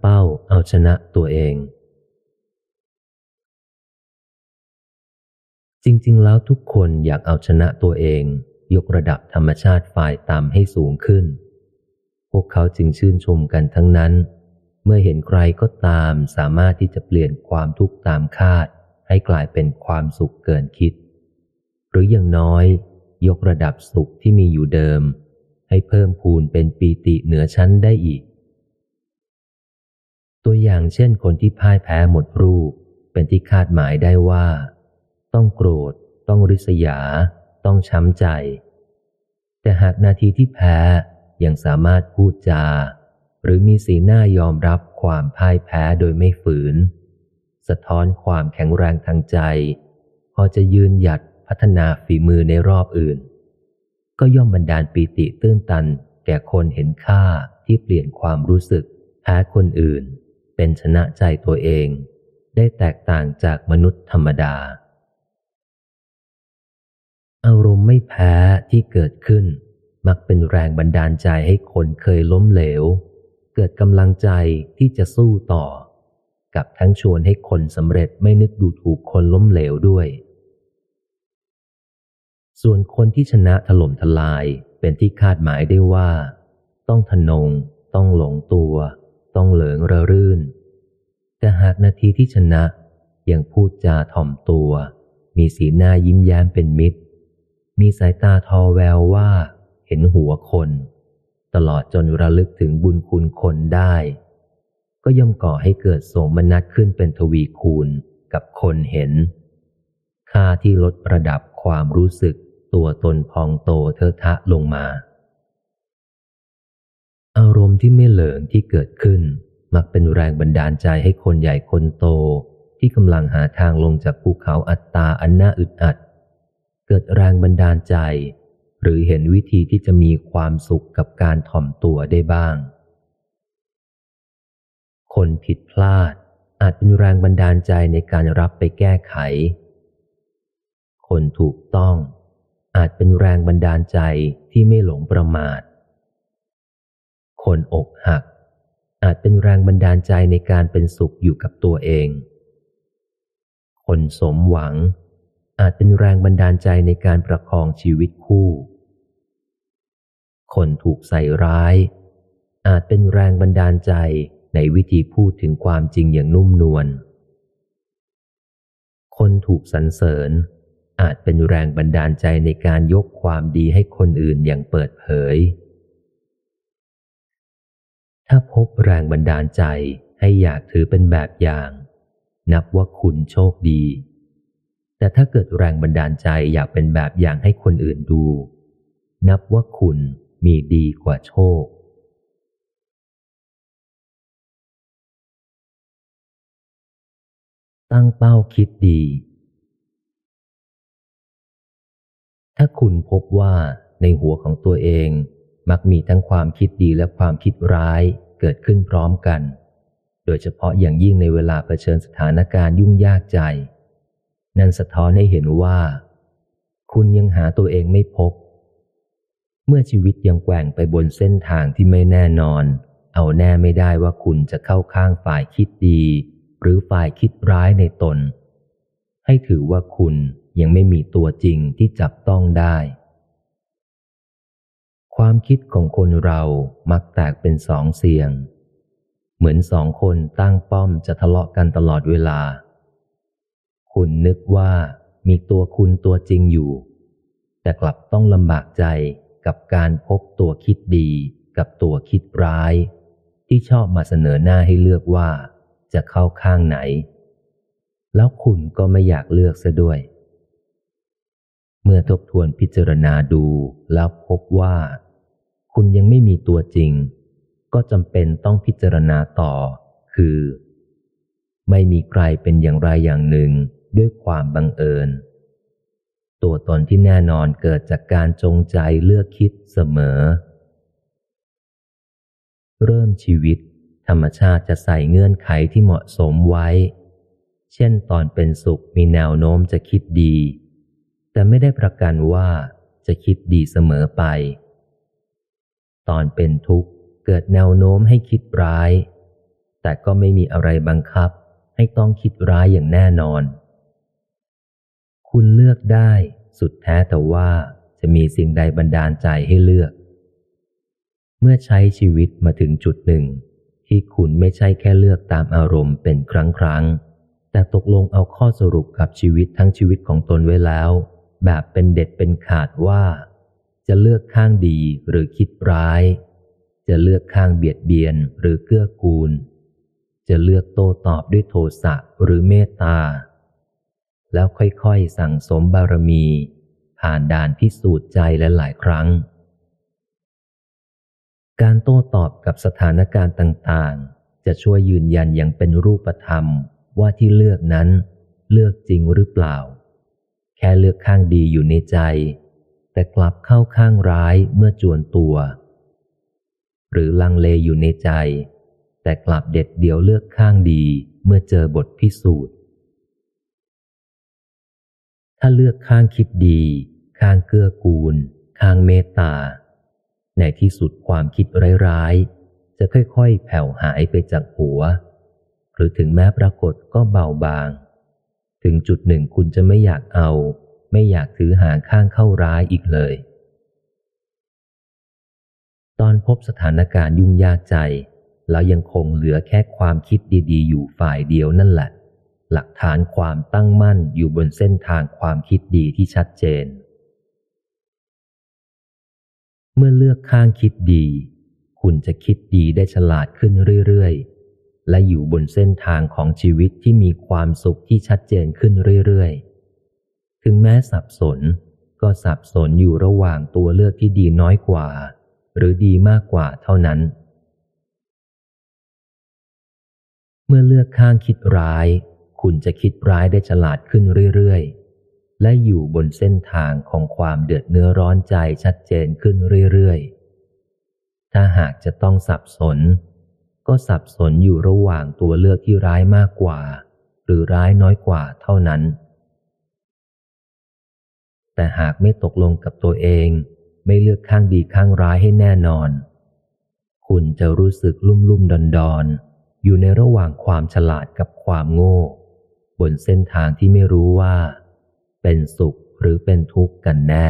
เป้าเอาชนะตัวเอง จริง ๆ แล้วทุกคนอยากเอาชนะตัวเอง ยกระดับธรรมชาติฝ่ายต่ำให้สูงขึ้น พวกเขาจึงชื่นชมกันทั้งนั้น เมื่อเห็นใครก็ตามสามารถที่จะเปลี่ยนความทุกข์ตามคาด ให้กลายเป็นความสุขเกินคิด หรืออย่างน้อย ยกระดับสุขที่มีอยู่เดิม ให้เพิ่มพูนเป็นปีติเหนือชั้นได้อีก ตัวอย่างเช่นคนที่พ่ายแพ้หมดรูป เป็นที่คาดหมายได้ว่า ต้องโกรธ ต้องริษยา ต้องช้ำใจ แต่หากนาทีที่แพ้ยังสามารถพูดจา หรือมีสีหน้ายอมรับความพ่ายแพ้โดยไม่ฝืน สะท้อนความแข็งแรงทางใจ พอจะยืนหยัดพัฒนาฝีมือในรอบอื่น ก็ย่อมบันดาลปีติตื้นตัน แก่คนเห็นค่าที่เปลี่ยนความรู้สึกแพ้คนอื่น เป็นชนะใจตัวเอง ได้แตกต่างจากมนุษย์ธรรมดา อารมณ์ไม่แพ้ที่เกิดขึ้น มักเป็นแรงบันดาลใจให้คนเคยล้มเหลว เกิดกำลังใจที่จะสู้ต่อ กับทั้งชวนให้คนสำเร็จไม่นึกดูถูกคนล้มเหลวด้วย ส่วนคนที่ชนะถล่มทลายเป็นที่คาดหมายได้ว่า ต้องทนง ต้องหลงตัว ต้องเหลิงระรื่น แต่หากนาทีที่ชนะยังพูดจาถ่อมตัว มีสีหน้ายิ้มแย้มเป็นมิตร มีสายตาทอแววว่า เห็นหัวคน ตลอดจนระลึกถึงบุญคุณคนได้ ก็ย่อมก่อให้เกิดโสมนัสขึ้นเป็นทวีคูณกับคนเห็น ค่าที่ลดระดับความรู้สึกตัวตนพองโตเทอะทะลงมา อารมณ์ที่ไม่เหลิงที่เกิดขึ้น มักเป็นแรงบันดาลใจให้คนใหญ่คนโต ที่กำลังหาทางลงจากภูเขาอัตตาอันน่าอึดอัด เกิดแรงบันดาลใจ หรือเห็นวิธีที่จะมีความสุขกับการถ่อมตัวได้บ้าง คนผิดพลาด อาจเป็นแรงบันดาลใจในการรับไปแก้ไข คนถูกต้อง อาจเป็นแรงบันดาลใจที่ไม่หลงประมาท คนอกหัก อาจเป็นแรงบันดาลใจในการเป็นสุขอยู่กับตัวเอง คนสมหวัง อาจเป็นแรงบันดาลใจในการประคองชีวิตคู่ คนถูกใส่ร้าย อาจเป็นแรงบันดาลใจในวิธีพูดถึงความจริงอย่างนุ่มนวล คนถูกสรรเสริญ อาจเป็นแรงบันดาลใจในการยกความดีให้คนอื่นอย่างเปิดเผย ถ้าพบแรงบันดาลใจให้อยากถือเป็นแบบอย่าง นับว่าคุณโชคดี แต่ถ้าเกิดแรงบันดาลใจอยากเป็นแบบอย่างให้คนอื่นดู นับว่าคุณมีดีกว่าโชคตั้งเป้าคิดดี ถ้าคุณพบว่าในหัวของตัวเอง มักมีทั้งความคิดดีและความคิดร้ายเกิดขึ้นพร้อมกัน โดยเฉพาะอย่างยิ่งในเวลาเผชิญสถานการณ์ยุ่งยากใจ นั่นสะท้อนให้เห็นว่า คุณยังหาตัวเองไม่พบ เมื่อชีวิตยังแกว่งไปบนเส้นทางที่ไม่แน่นอน เอาแน่ไม่ได้ว่าคุณจะเข้าข้างฝ่ายคิดดี หรือฝ่ายคิดร้ายในตน ให้ถือว่าคุณยังไม่มีตัวจริงที่จับต้องได้ ความคิดของคนเรามักแตกเป็นสองเสียง เหมือนสองคนตั้งป้อมจะทะเลาะกันตลอดเวลา คุณนึกว่ามีตัวคุณตัวจริงอยู่ แต่กลับต้องลำบากใจกับการพบตัวคิดดีกับตัวคิดร้าย ที่ชอบมาเสนอหน้าให้เลือกว่าจะเข้าข้างไหน แล้วคุณก็ไม่อยากเลือกซะด้วย เมื่อทบทวนพิจารณาดูแล้วพบว่า คุณยังไม่มีตัวจริง ก็จำเป็นต้องพิจารณาต่อ คือ ไม่มีใครเป็นอย่างไรอย่างหนึ่งด้วยความบังเอิญ ตัวตนที่แน่นอนเกิดจากการจงใจเลือกคิดเสมอ เริ่มชีวิต ธรรมชาติจะใส่เงื่อนไขที่เหมาะสมไว้ เช่นตอนเป็นสุขมีแนวโน้มจะคิดดี แต่ไม่ได้ประกันว่าจะคิดดีเสมอไป ตอนเป็นทุกข์เกิดแนวโน้มให้คิดร้าย แต่ก็ไม่มีอะไรบังคับให้ต้องคิดร้ายอย่างแน่นอน คุณเลือกได้สุดแท้แต่ว่าจะมีสิ่งใดบันดาลใจให้เลือก เมื่อใช้ชีวิตมาถึงจุดหนึ่ง ที่คุณไม่ใช่แค่เลือกตามอารมณ์เป็นครั้งครั้งแต่ตกลงเอาข้อสรุปกับชีวิตทั้งชีวิตของตนไว้แล้ว แบบเป็นเด็ดเป็นขาดว่า จะเลือกข้างดีหรือคิดร้าย จะเลือกข้างเบียดเบียนหรือเกื้อกูล จะเลือกโต้ตอบด้วยโทสะหรือเมตตา แล้วค่อยๆสั่งสมบารมี ผ่านด่านพิสูจน์ใจและหลายครั้ง การโต้ตอบกับสถานการณ์ต่างๆ จะช่วยยืนยันอย่างเป็นรูปธรรมว่าที่เลือกนั้น เลือกจริงหรือเปล่า แค่เลือกข้างดีอยู่ในใจ แต่กลับเข้าข้างร้ายเมื่อจวนตัว หรือลังเลอยู่ในใจ แต่กลับเด็ดเดี่ยวเลือกข้างดีเมื่อเจอบทพิสูจน์ ถ้าเลือกข้างคิดดี ข้างเกื้อกูล ข้างเมตตา ในที่สุดความคิดร้ายๆ จะค่อยๆ แผ่วหายไปจากหัว หรือถึงแม้ปรากฏก็เบาบาง ถึงจุดหนึ่งคุณจะไม่อยากเอา ไม่อยากถือหางข้างเข้าร้ายอีกเลย ตอนพบสถานการณ์ยุ่งยากใจ แล้วยังคงเหลือแค่ความคิดดี ๆ อยู่ฝ่ายเดียวนั่นแหละ หลักฐานความตั้งมั่นอยู่บนเส้นทางความคิดดีที่ชัดเจน เมื่อเลือกข้างคิดดี คุณจะคิดดีได้ฉลาดขึ้นเรื่อย ๆ และอยู่บนเส้นทางของชีวิตที่มีความสุขที่ชัดเจนขึ้นเรื่อยๆ ถึงแม้สับสน ก็สับสนอยู่ระหว่างตัวเลือกที่ดีน้อยกว่า หรือดีมากกว่าเท่านั้น เมื่อเลือกข้างคิดร้าย คุณจะคิดร้ายได้ฉลาดขึ้นเรื่อยๆ และอยู่บนเส้นทางของความเดือดเนื้อร้อนใจชัดเจนขึ้นเรื่อยๆ ถ้าหากจะต้องสับสน ก็สับสนอยู่ระหว่างตัวเลือกที่ร้ายมากกว่า หรือร้ายน้อยกว่าเท่านั้น แต่หากไม่ตกลงกับตัวเอง ไม่เลือกข้างดีข้างร้ายให้แน่นอน คุณจะรู้สึกลุ่มลุ่มดอนดอนอยู่ในระหว่างความฉลาดกับความโง่ บนเส้นทางที่ไม่รู้ว่า เป็นสุขหรือเป็นทุกข์กันแน่